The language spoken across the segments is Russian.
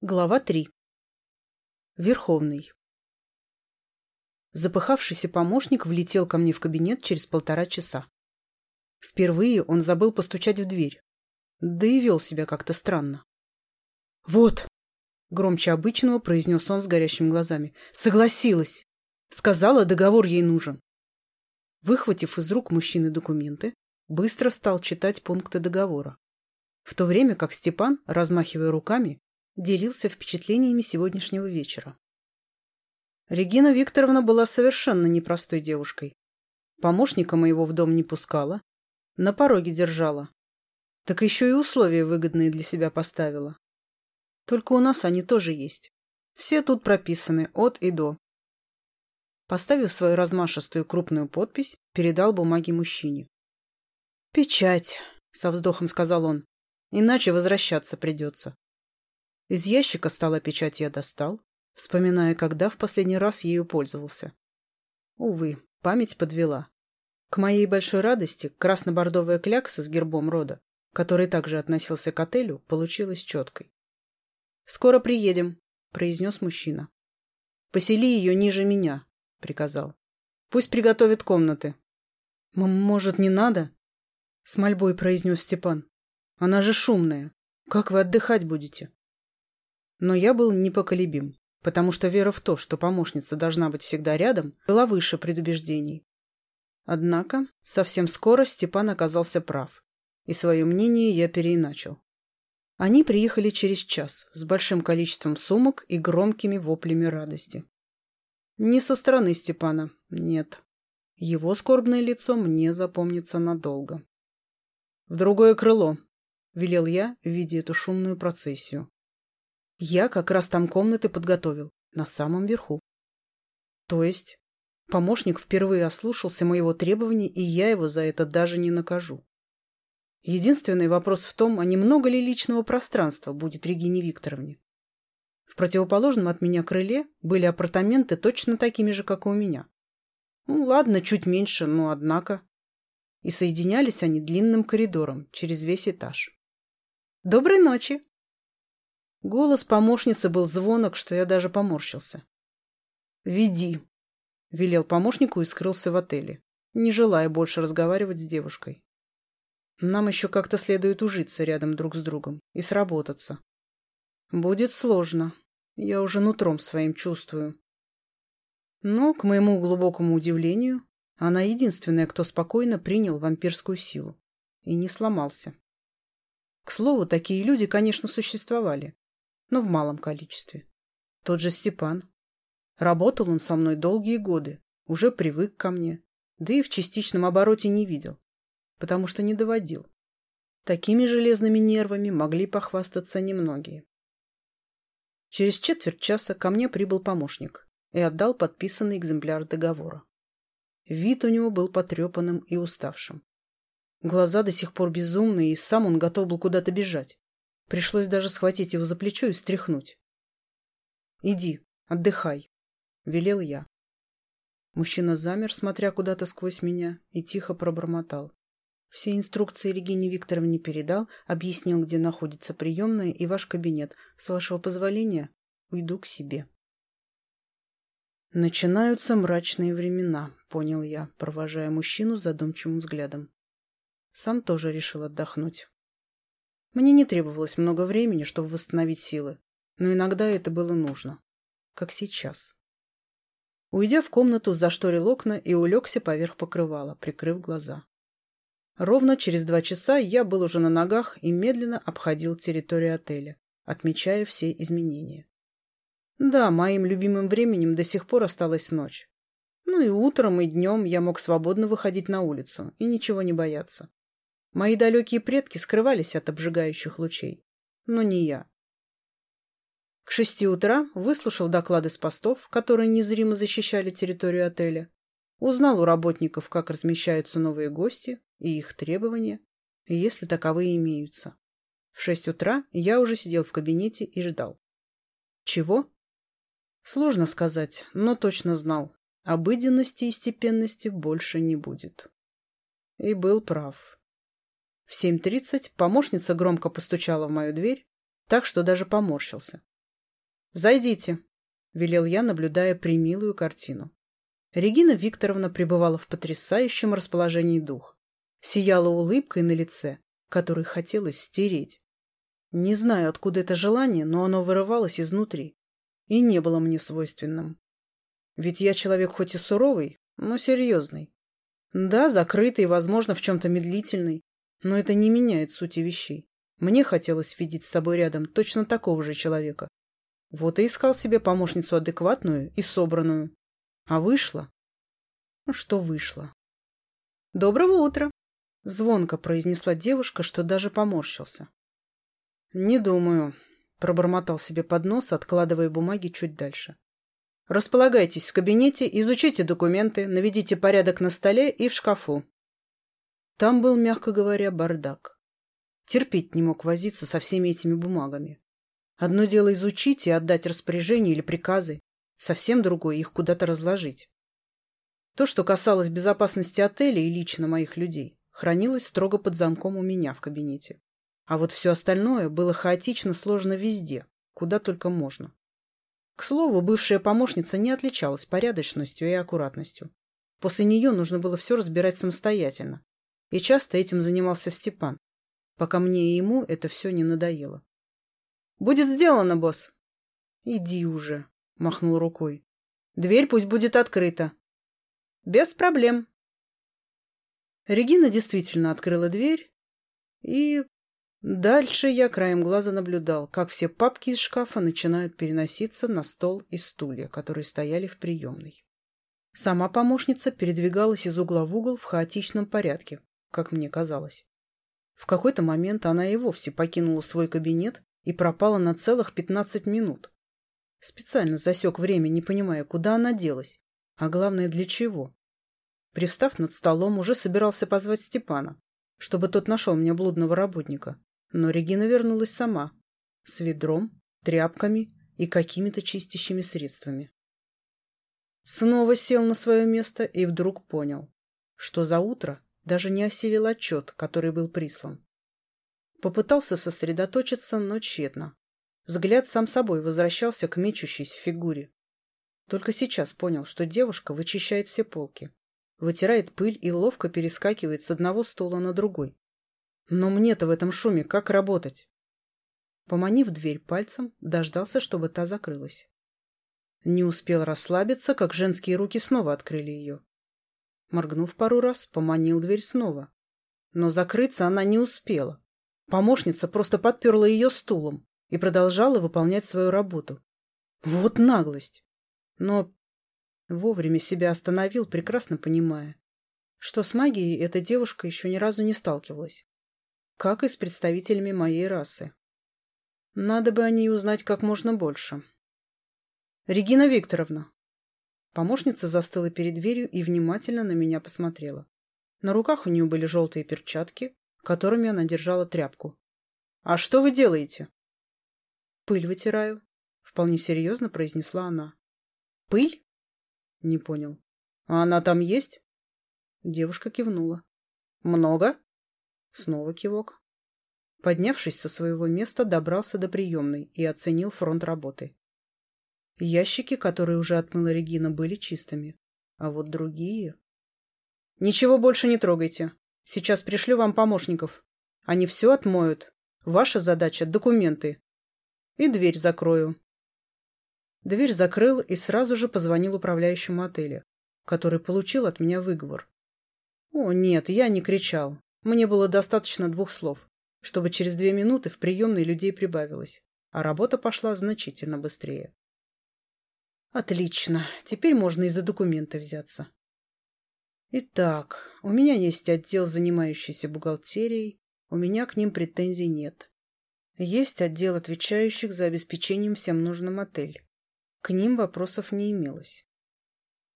Глава 3. Верховный. Запыхавшийся помощник влетел ко мне в кабинет через полтора часа. Впервые он забыл постучать в дверь. Да и вел себя как-то странно. «Вот!» — громче обычного произнес он с горящими глазами. «Согласилась! Сказала, договор ей нужен!» Выхватив из рук мужчины документы, быстро стал читать пункты договора. В то время как Степан, размахивая руками, делился впечатлениями сегодняшнего вечера. Регина Викторовна была совершенно непростой девушкой. Помощника моего в дом не пускала, на пороге держала. Так еще и условия выгодные для себя поставила. Только у нас они тоже есть. Все тут прописаны от и до. Поставив свою размашистую крупную подпись, передал бумаги мужчине. «Печать», — со вздохом сказал он, — «иначе возвращаться придется». Из ящика стола печать я достал, вспоминая, когда в последний раз ею пользовался. Увы, память подвела. К моей большой радости красно-бордовая клякса с гербом рода, который также относился к отелю, получилась четкой. «Скоро приедем», — произнес мужчина. «Посели ее ниже меня», — приказал. «Пусть приготовит комнаты». М «Может, не надо?» — с мольбой произнес Степан. «Она же шумная. Как вы отдыхать будете?» Но я был непоколебим, потому что вера в то, что помощница должна быть всегда рядом, была выше предубеждений. Однако, совсем скоро Степан оказался прав, и свое мнение я переиначил. Они приехали через час с большим количеством сумок и громкими воплями радости. Не со стороны Степана, нет. Его скорбное лицо мне запомнится надолго. «В другое крыло», — велел я, видя эту шумную процессию. Я как раз там комнаты подготовил, на самом верху. То есть, помощник впервые ослушался моего требования, и я его за это даже не накажу. Единственный вопрос в том, а немного ли личного пространства будет Регине Викторовне. В противоположном от меня крыле были апартаменты точно такими же, как и у меня. Ну, ладно, чуть меньше, но однако. И соединялись они длинным коридором через весь этаж. «Доброй ночи!» Голос помощницы был звонок, что я даже поморщился. «Веди», — велел помощнику и скрылся в отеле, не желая больше разговаривать с девушкой. Нам еще как-то следует ужиться рядом друг с другом и сработаться. Будет сложно. Я уже нутром своим чувствую. Но, к моему глубокому удивлению, она единственная, кто спокойно принял вампирскую силу и не сломался. К слову, такие люди, конечно, существовали но в малом количестве. Тот же Степан. Работал он со мной долгие годы, уже привык ко мне, да и в частичном обороте не видел, потому что не доводил. Такими железными нервами могли похвастаться немногие. Через четверть часа ко мне прибыл помощник и отдал подписанный экземпляр договора. Вид у него был потрепанным и уставшим. Глаза до сих пор безумные, и сам он готов был куда-то бежать. Пришлось даже схватить его за плечо и встряхнуть. «Иди, отдыхай», — велел я. Мужчина замер, смотря куда-то сквозь меня, и тихо пробормотал. Все инструкции Регине Викторовне передал, объяснил, где находится приемная и ваш кабинет. С вашего позволения уйду к себе. «Начинаются мрачные времена», — понял я, провожая мужчину задумчивым взглядом. Сам тоже решил отдохнуть. Мне не требовалось много времени, чтобы восстановить силы, но иногда это было нужно. Как сейчас. Уйдя в комнату, зашторил окна и улегся поверх покрывала, прикрыв глаза. Ровно через два часа я был уже на ногах и медленно обходил территорию отеля, отмечая все изменения. Да, моим любимым временем до сих пор осталась ночь. Ну и утром, и днем я мог свободно выходить на улицу и ничего не бояться. Мои далекие предки скрывались от обжигающих лучей. Но не я. К шести утра выслушал доклады с постов, которые незримо защищали территорию отеля. Узнал у работников, как размещаются новые гости и их требования, если таковые имеются. В шесть утра я уже сидел в кабинете и ждал. Чего? Сложно сказать, но точно знал. Обыденности и степенности больше не будет. И был прав. В 7.30 помощница громко постучала в мою дверь, так что даже поморщился. «Зайдите», — велел я, наблюдая примилую картину. Регина Викторовна пребывала в потрясающем расположении дух, Сияла улыбкой на лице, которой хотелось стереть. Не знаю, откуда это желание, но оно вырывалось изнутри и не было мне свойственным. Ведь я человек хоть и суровый, но серьезный. Да, закрытый, возможно, в чем-то медлительный, но это не меняет сути вещей. Мне хотелось видеть с собой рядом точно такого же человека. Вот и искал себе помощницу адекватную и собранную. А вышло? Ну, что вышло? «Доброго утра!» — звонко произнесла девушка, что даже поморщился. «Не думаю», — пробормотал себе под нос, откладывая бумаги чуть дальше. «Располагайтесь в кабинете, изучите документы, наведите порядок на столе и в шкафу. Там был, мягко говоря, бардак. Терпеть не мог возиться со всеми этими бумагами. Одно дело изучить и отдать распоряжения или приказы, совсем другое их куда-то разложить. То, что касалось безопасности отеля и лично моих людей, хранилось строго под замком у меня в кабинете. А вот все остальное было хаотично сложно везде, куда только можно. К слову, бывшая помощница не отличалась порядочностью и аккуратностью. После нее нужно было все разбирать самостоятельно, и часто этим занимался Степан, пока мне и ему это все не надоело. «Будет сделано, босс!» «Иди уже!» – махнул рукой. «Дверь пусть будет открыта!» «Без проблем!» Регина действительно открыла дверь, и дальше я краем глаза наблюдал, как все папки из шкафа начинают переноситься на стол и стулья, которые стояли в приемной. Сама помощница передвигалась из угла в угол в хаотичном порядке, как мне казалось. В какой-то момент она и вовсе покинула свой кабинет и пропала на целых 15 минут. Специально засек время, не понимая, куда она делась, а главное, для чего. Привстав над столом, уже собирался позвать Степана, чтобы тот нашел мне блудного работника. Но Регина вернулась сама, с ведром, тряпками и какими-то чистящими средствами. Снова сел на свое место и вдруг понял, что за утро даже не осилил отчет, который был прислан. Попытался сосредоточиться, но тщетно. Взгляд сам собой возвращался к мечущейся фигуре. Только сейчас понял, что девушка вычищает все полки, вытирает пыль и ловко перескакивает с одного стула на другой. Но мне-то в этом шуме как работать? Поманив дверь пальцем, дождался, чтобы та закрылась. Не успел расслабиться, как женские руки снова открыли ее. Моргнув пару раз, поманил дверь снова. Но закрыться она не успела. Помощница просто подперла ее стулом и продолжала выполнять свою работу. Вот наглость! Но вовремя себя остановил, прекрасно понимая, что с магией эта девушка еще ни разу не сталкивалась. Как и с представителями моей расы. Надо бы о ней узнать как можно больше. «Регина Викторовна, Помощница застыла перед дверью и внимательно на меня посмотрела. На руках у нее были желтые перчатки, которыми она держала тряпку. «А что вы делаете?» «Пыль вытираю», — вполне серьезно произнесла она. «Пыль?» — не понял. «А она там есть?» Девушка кивнула. «Много?» Снова кивок. Поднявшись со своего места, добрался до приемной и оценил фронт работы. Ящики, которые уже отмыла Регина, были чистыми. А вот другие... «Ничего больше не трогайте. Сейчас пришлю вам помощников. Они все отмоют. Ваша задача – документы. И дверь закрою». Дверь закрыл и сразу же позвонил управляющему отеля, который получил от меня выговор. «О, нет, я не кричал. Мне было достаточно двух слов, чтобы через две минуты в приемной людей прибавилось, а работа пошла значительно быстрее». Отлично, теперь можно и за документы взяться. Итак, у меня есть отдел, занимающийся бухгалтерией, у меня к ним претензий нет. Есть отдел, отвечающих за обеспечением всем нужным отель. К ним вопросов не имелось.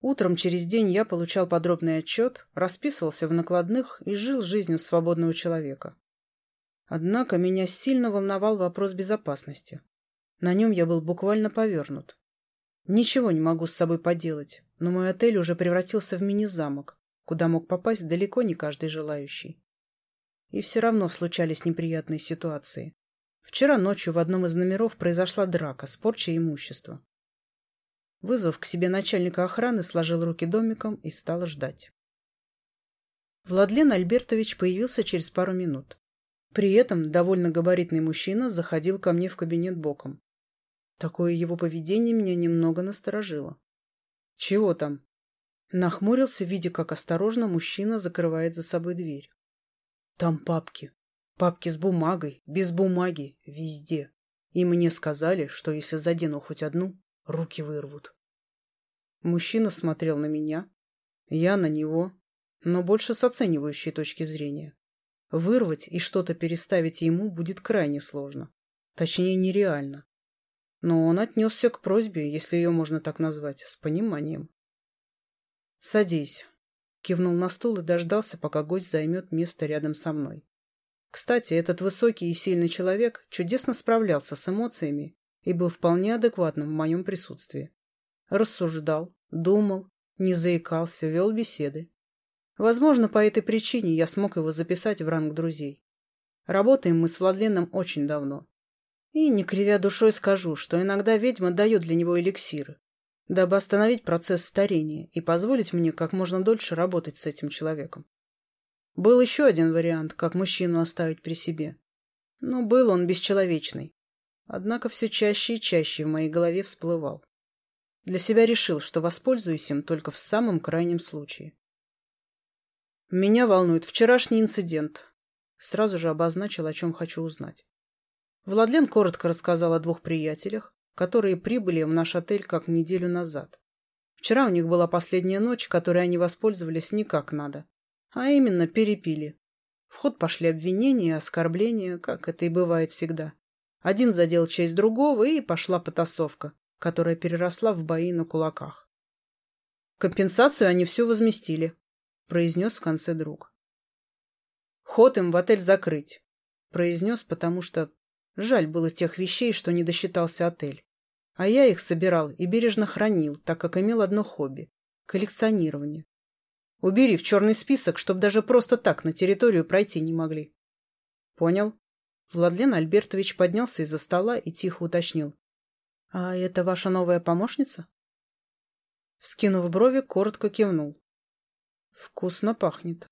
Утром через день я получал подробный отчет, расписывался в накладных и жил жизнью свободного человека. Однако меня сильно волновал вопрос безопасности. На нем я был буквально повернут. Ничего не могу с собой поделать, но мой отель уже превратился в мини-замок, куда мог попасть далеко не каждый желающий. И все равно случались неприятные ситуации. Вчера ночью в одном из номеров произошла драка с порчей имущества. Вызвав к себе начальника охраны, сложил руки домиком и стал ждать. Владлен Альбертович появился через пару минут. При этом довольно габаритный мужчина заходил ко мне в кабинет боком, Такое его поведение меня немного насторожило. «Чего там?» Нахмурился, видя, как осторожно мужчина закрывает за собой дверь. «Там папки. Папки с бумагой, без бумаги, везде. И мне сказали, что если задену хоть одну, руки вырвут». Мужчина смотрел на меня, я на него, но больше с оценивающей точки зрения. Вырвать и что-то переставить ему будет крайне сложно. Точнее, нереально но он отнесся к просьбе, если ее можно так назвать, с пониманием. «Садись», — кивнул на стул и дождался, пока гость займет место рядом со мной. Кстати, этот высокий и сильный человек чудесно справлялся с эмоциями и был вполне адекватным в моем присутствии. Рассуждал, думал, не заикался, вел беседы. Возможно, по этой причине я смог его записать в ранг друзей. Работаем мы с Владленом очень давно, и, не кривя душой, скажу, что иногда ведьма дает для него эликсиры, дабы остановить процесс старения и позволить мне как можно дольше работать с этим человеком. Был еще один вариант, как мужчину оставить при себе. Но был он бесчеловечный. Однако все чаще и чаще в моей голове всплывал. Для себя решил, что воспользуюсь им только в самом крайнем случае. Меня волнует вчерашний инцидент. Сразу же обозначил, о чем хочу узнать. Владлен коротко рассказал о двух приятелях, которые прибыли в наш отель как неделю назад. Вчера у них была последняя ночь, которой они воспользовались не как надо, а именно перепили. В ход пошли обвинения и оскорбления, как это и бывает всегда. Один задел честь другого, и пошла потасовка, которая переросла в бои на кулаках. «Компенсацию они все возместили», — произнес в конце друг. «Ход им в отель закрыть», — произнес, потому что Жаль было тех вещей, что не досчитался отель. А я их собирал и бережно хранил, так как имел одно хобби – коллекционирование. Убери в черный список, чтобы даже просто так на территорию пройти не могли. Понял. Владлен Альбертович поднялся из-за стола и тихо уточнил. А это ваша новая помощница? Вскинув брови, коротко кивнул. Вкусно пахнет.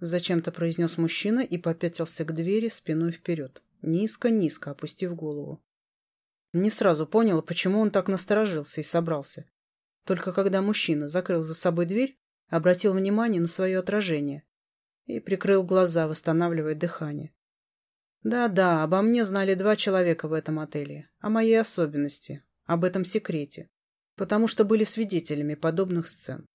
Зачем-то произнес мужчина и попятился к двери спиной вперед низко-низко опустив голову. Не сразу понял, почему он так насторожился и собрался. Только когда мужчина закрыл за собой дверь, обратил внимание на свое отражение и прикрыл глаза, восстанавливая дыхание. Да-да, обо мне знали два человека в этом отеле, о моей особенности, об этом секрете, потому что были свидетелями подобных сцен.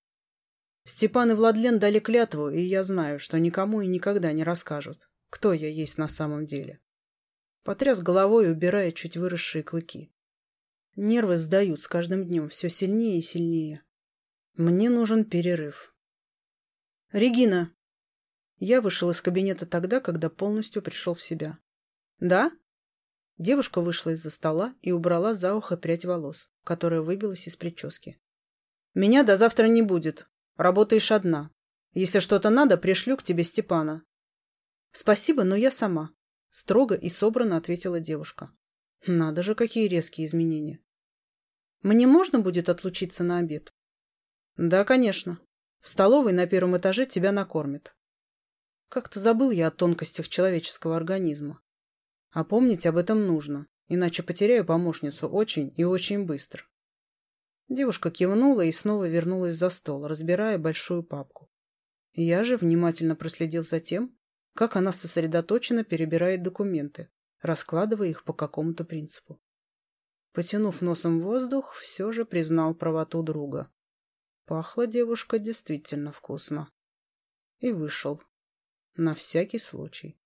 Степан и Владлен дали клятву, и я знаю, что никому и никогда не расскажут, кто я есть на самом деле. Потряс головой, убирая чуть выросшие клыки. Нервы сдают с каждым днем все сильнее и сильнее. Мне нужен перерыв. «Регина!» Я вышел из кабинета тогда, когда полностью пришел в себя. «Да?» Девушка вышла из-за стола и убрала за ухо прядь волос, которая выбилась из прически. «Меня до завтра не будет. Работаешь одна. Если что-то надо, пришлю к тебе Степана». «Спасибо, но я сама», строго и собрано ответила девушка. Надо же, какие резкие изменения. Мне можно будет отлучиться на обед? Да, конечно. В столовой на первом этаже тебя накормят. Как-то забыл я о тонкостях человеческого организма. А помнить об этом нужно, иначе потеряю помощницу очень и очень быстро. Девушка кивнула и снова вернулась за стол, разбирая большую папку. Я же внимательно проследил за тем, как она сосредоточенно перебирает документы, раскладывая их по какому-то принципу. Потянув носом воздух, все же признал правоту друга. Пахла девушка действительно вкусно. И вышел. На всякий случай.